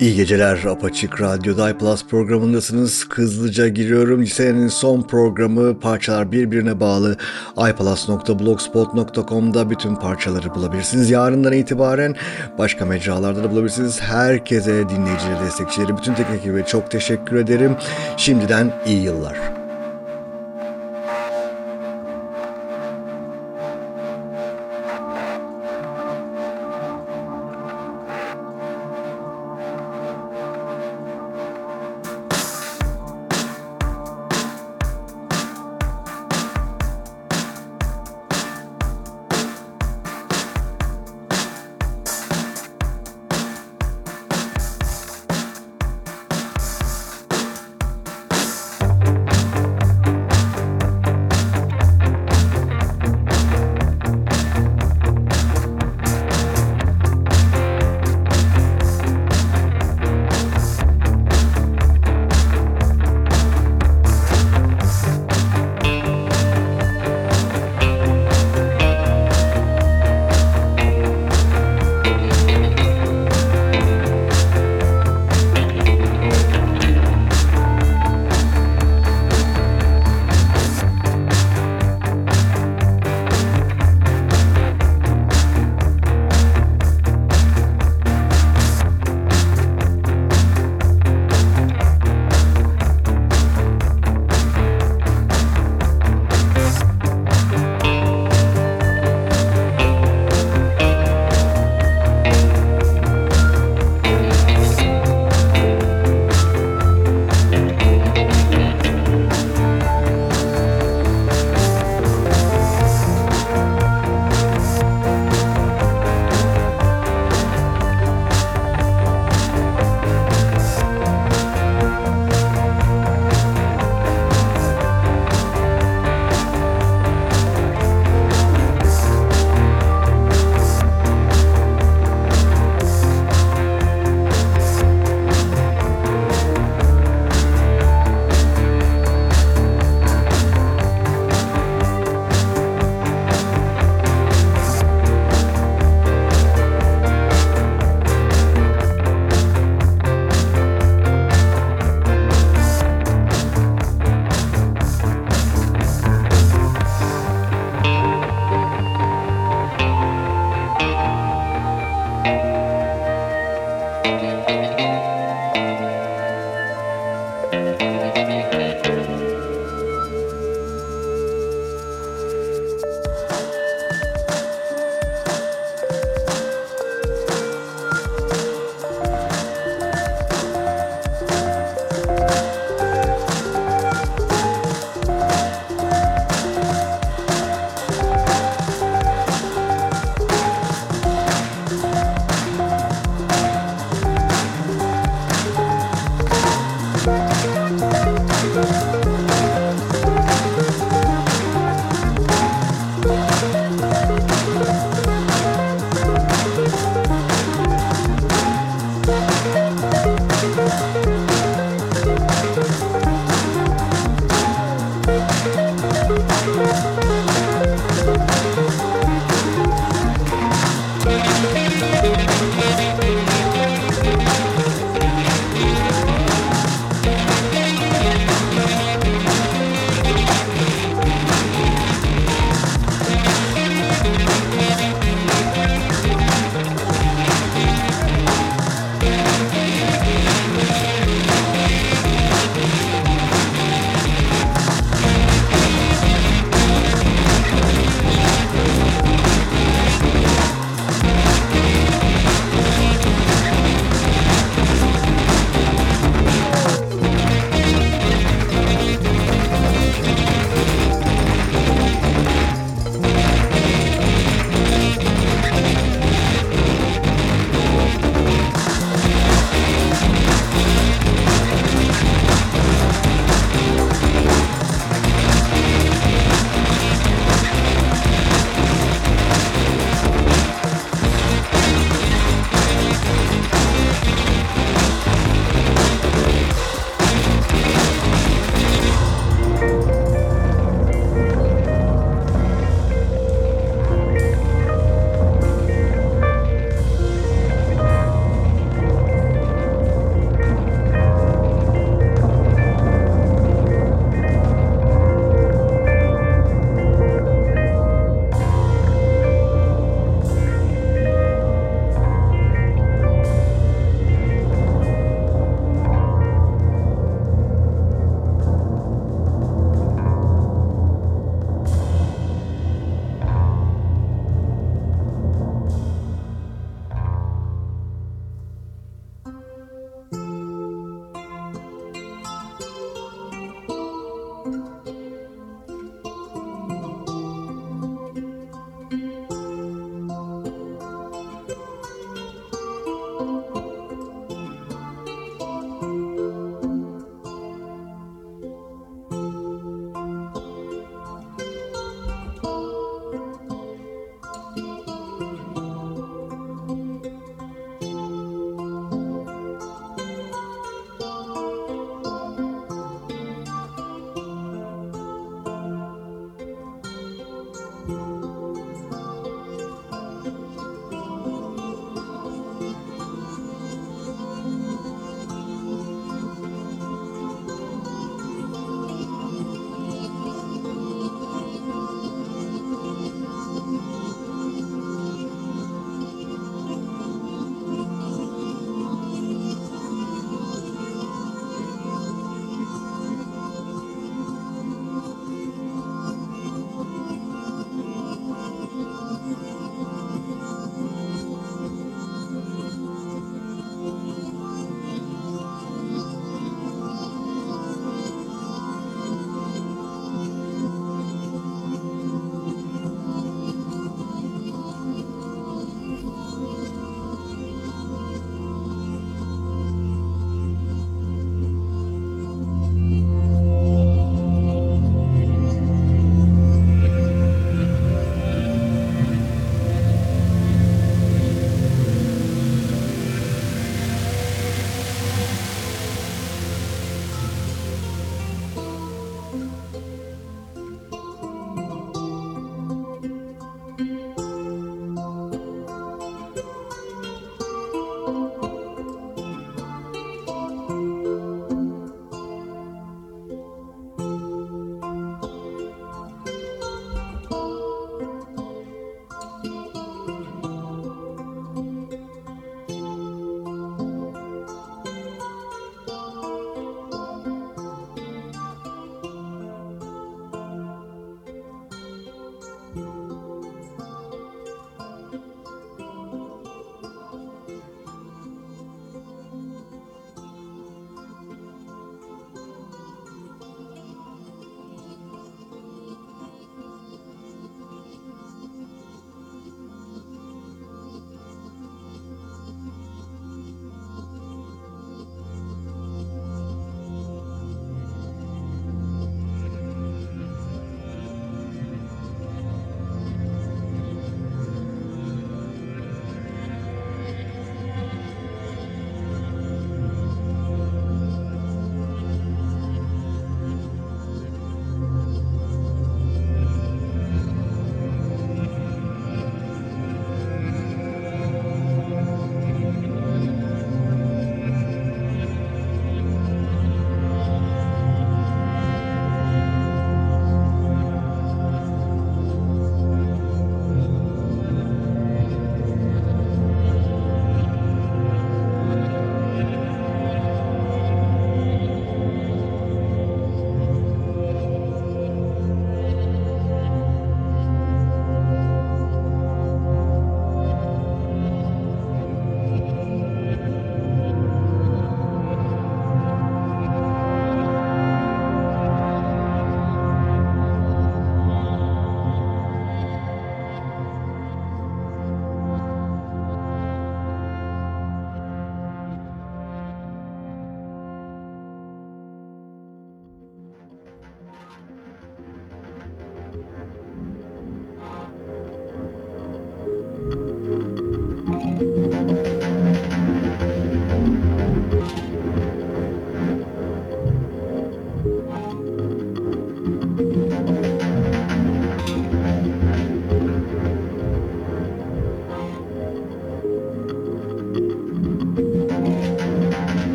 İyi geceler Apaçık Radyo'da iPlus programındasınız. Hızlıca giriyorum. Lisenin son programı parçalar birbirine bağlı. iPlus.blogspot.com'da bütün parçaları bulabilirsiniz. Yarından itibaren başka mecralarda da bulabilirsiniz. Herkese, dinleyicileri, destekçileri, bütün teknik ekibe çok teşekkür ederim. Şimdiden iyi yıllar.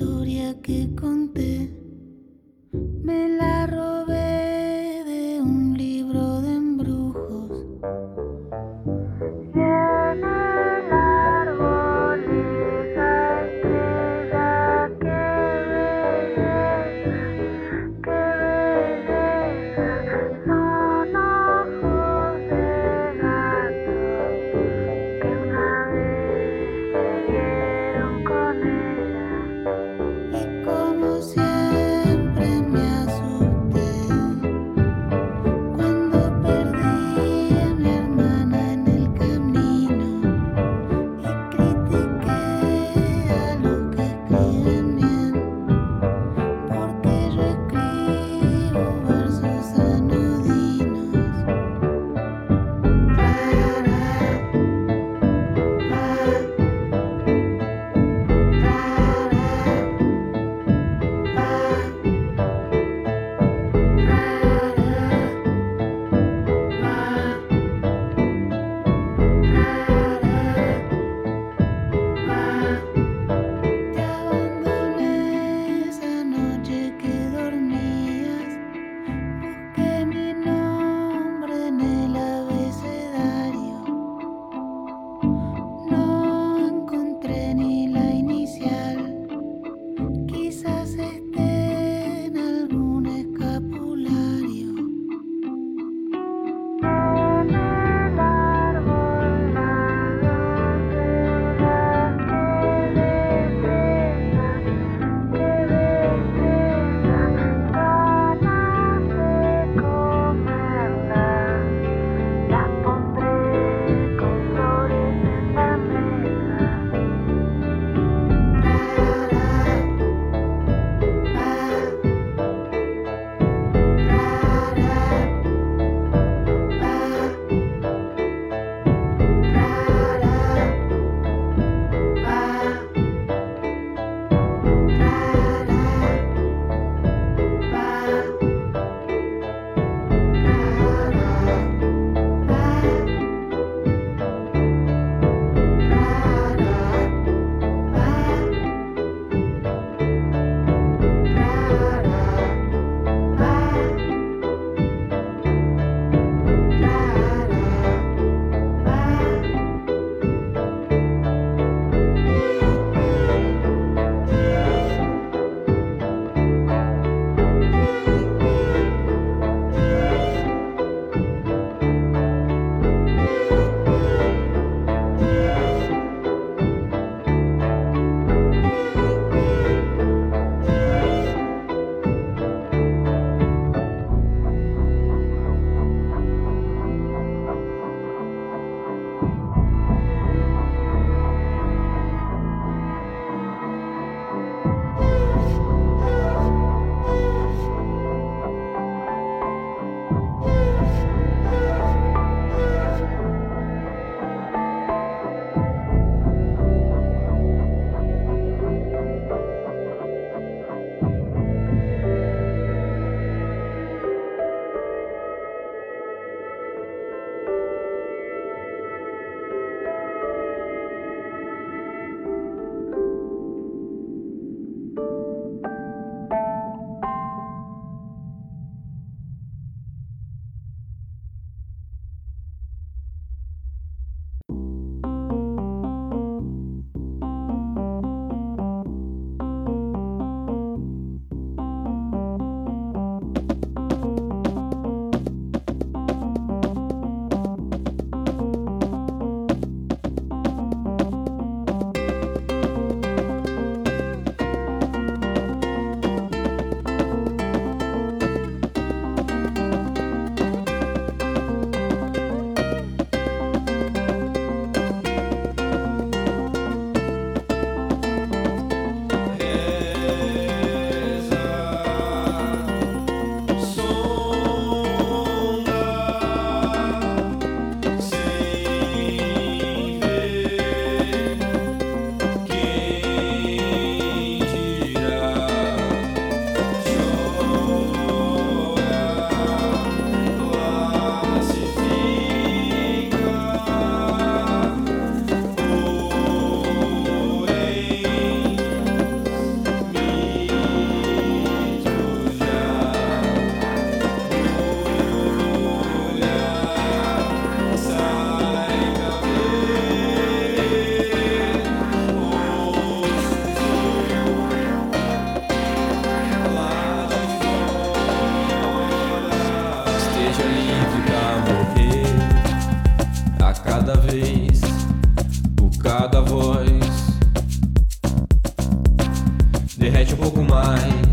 Historia que conté derrete um pouco mais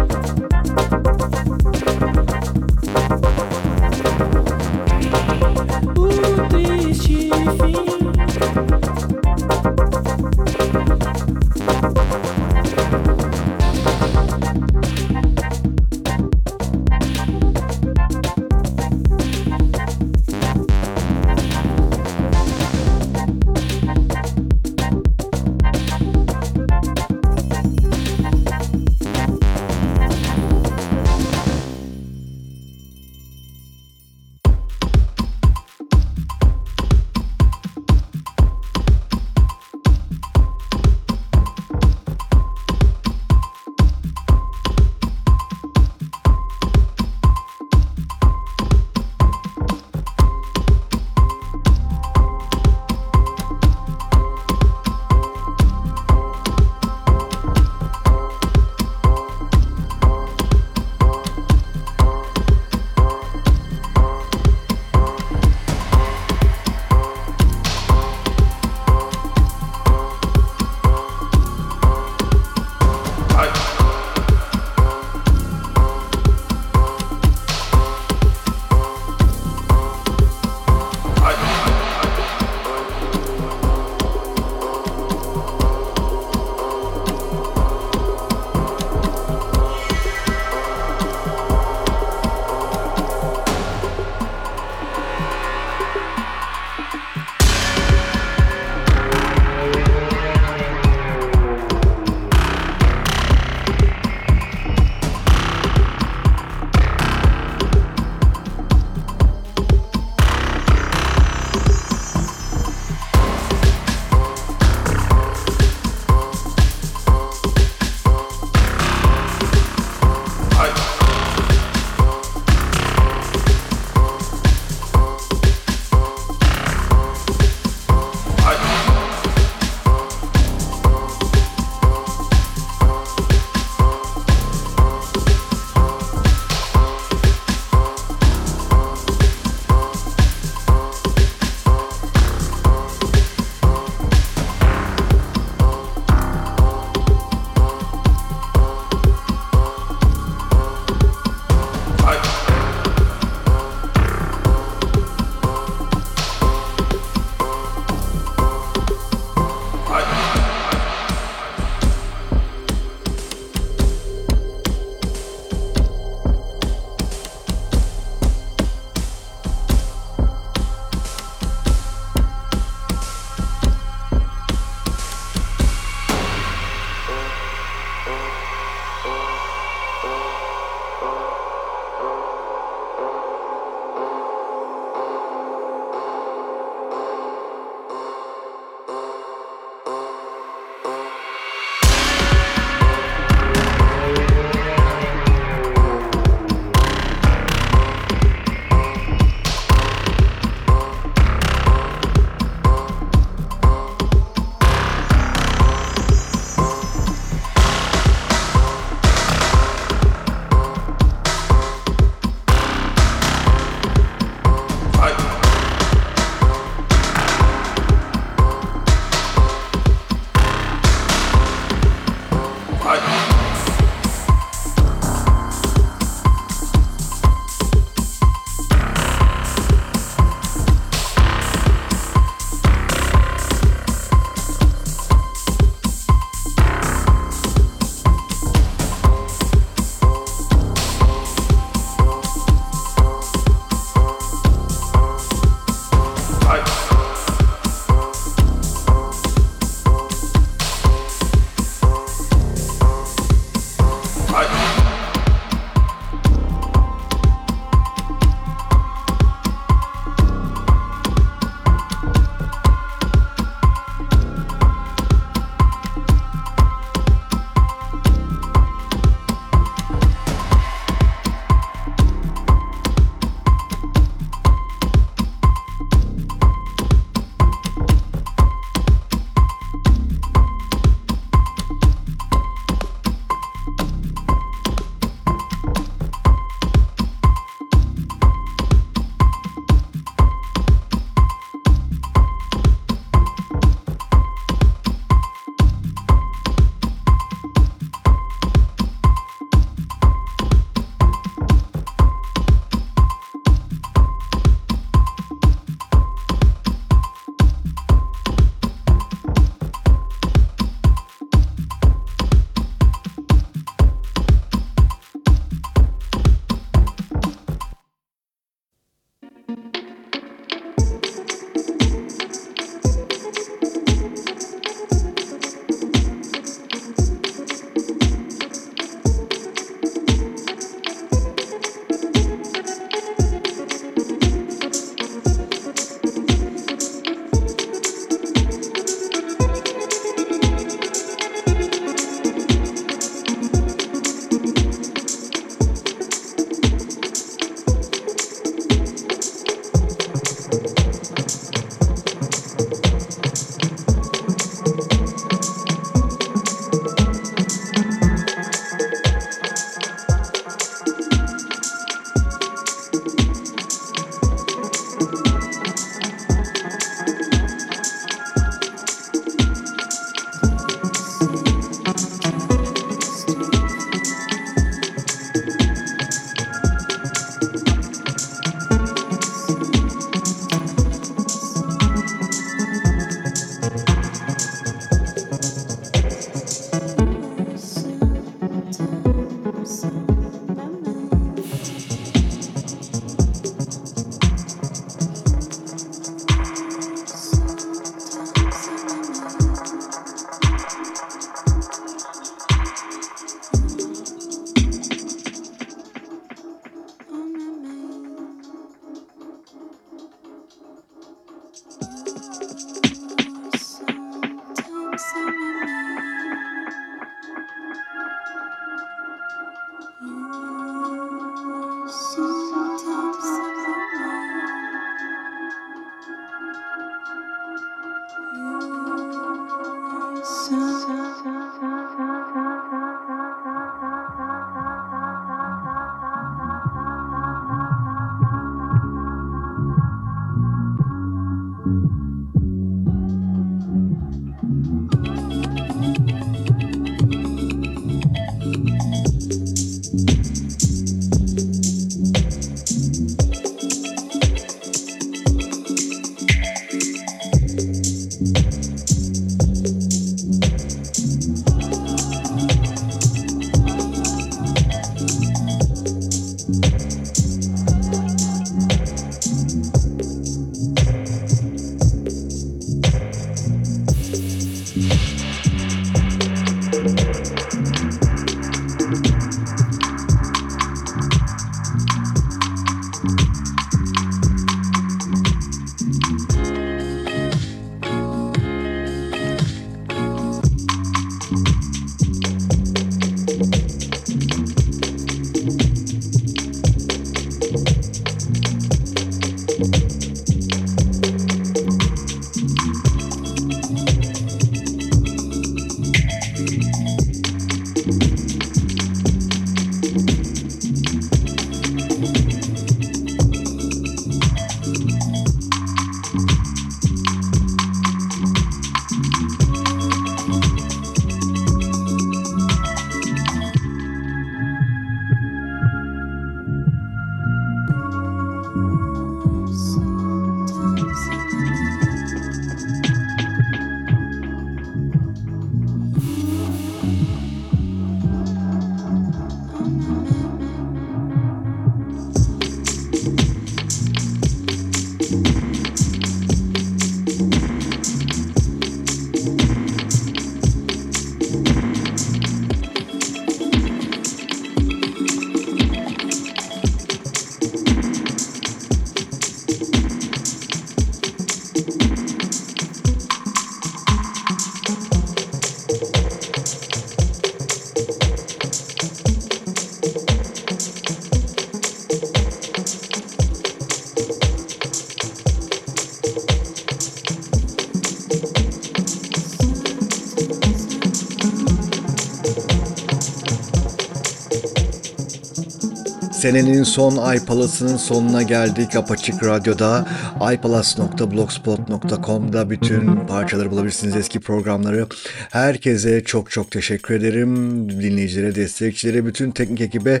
Senenin son Ay Palas'ının sonuna geldik. Apaçık Radyo'da ipalas.blogspot.com'da bütün parçaları bulabilirsiniz eski programları. Herkese çok çok teşekkür ederim. Dinleyicilere, destekçilere, bütün teknik ekibe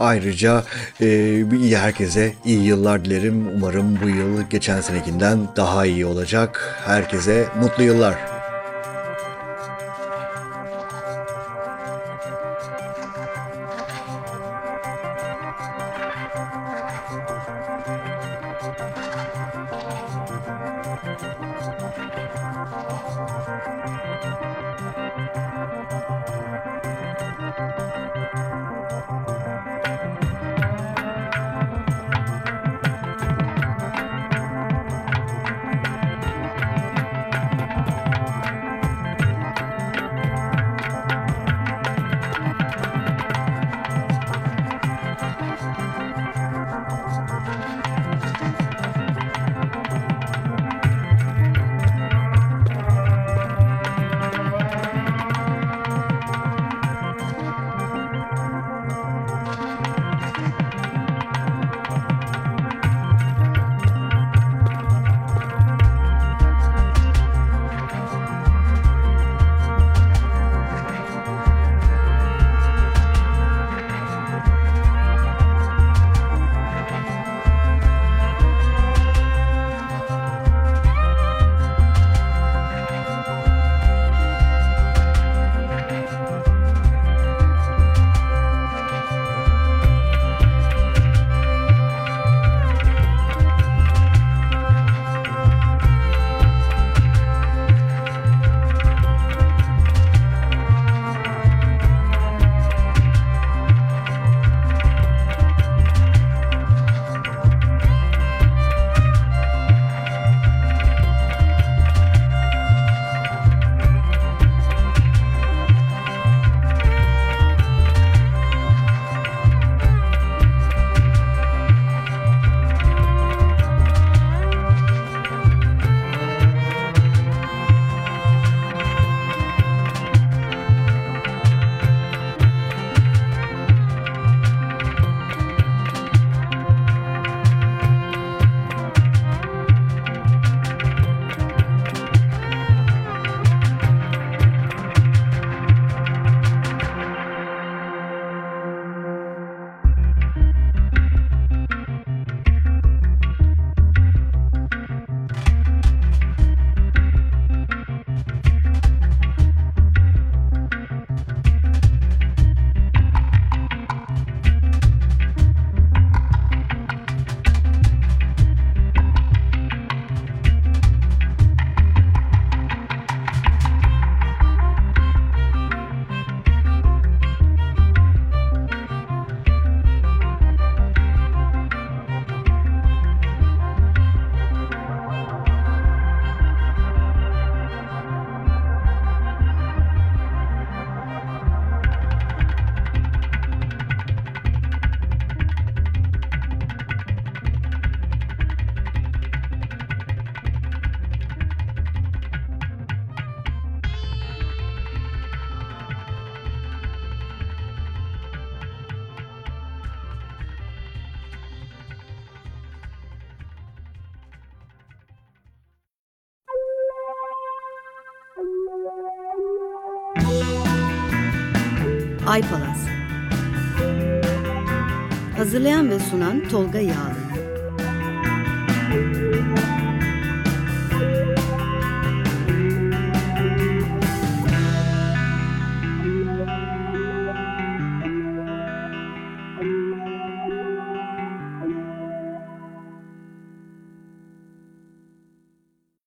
ayrıca e, herkese iyi yıllar dilerim. Umarım bu yıl geçen senekinden daha iyi olacak. Herkese mutlu yıllar. Sunan Tolga Yağlı.